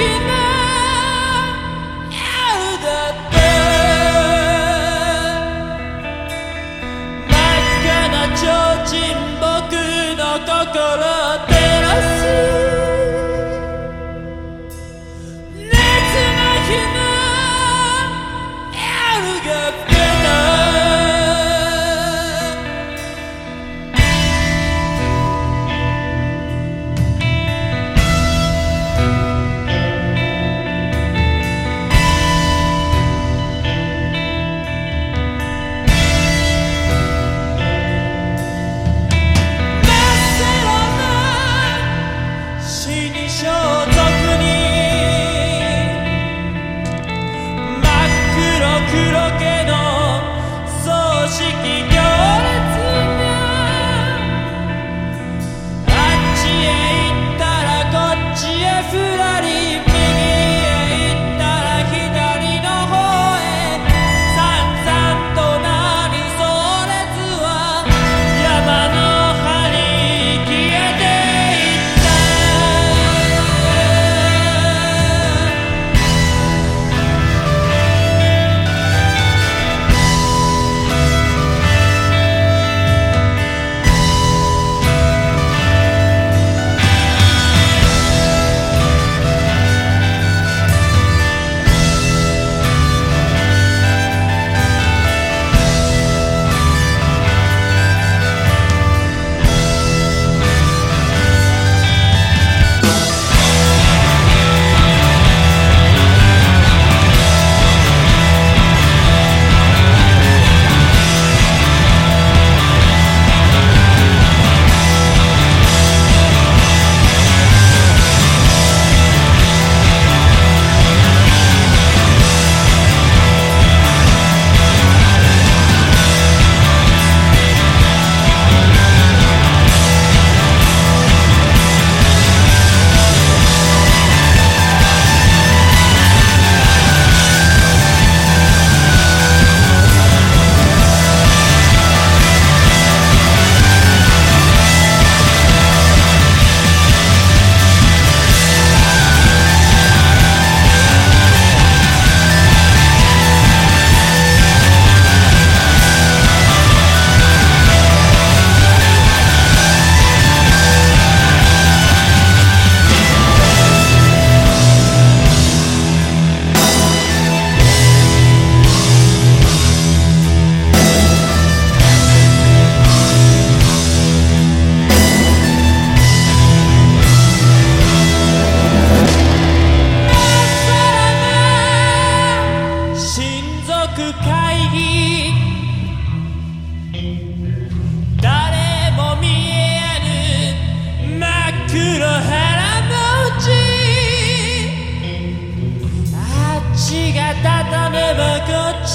Kimi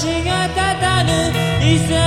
足が立たぬ。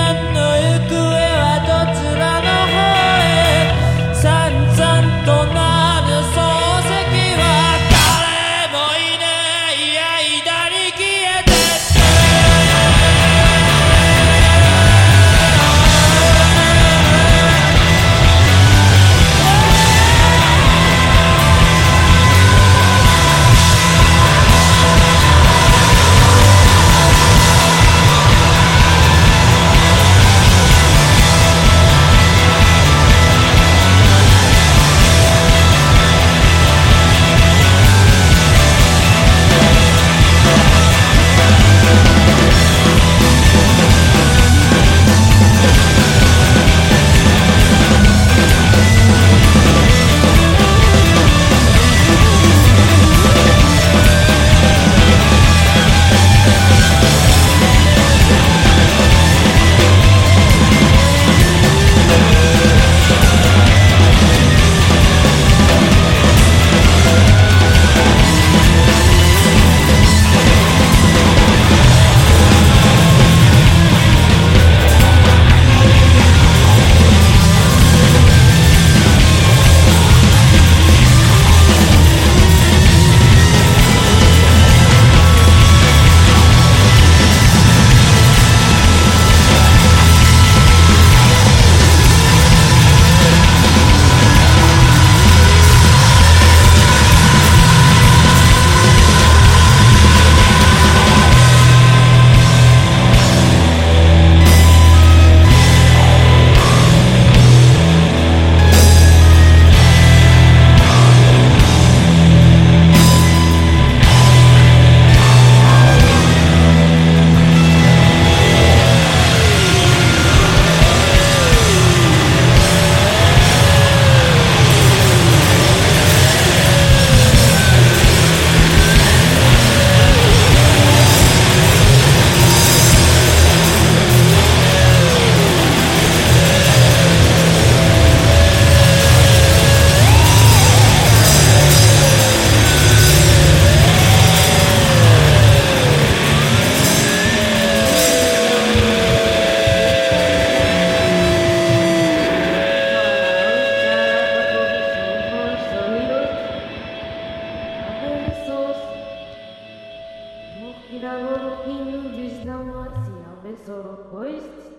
Mira não que no viste, não se alvesou, pois.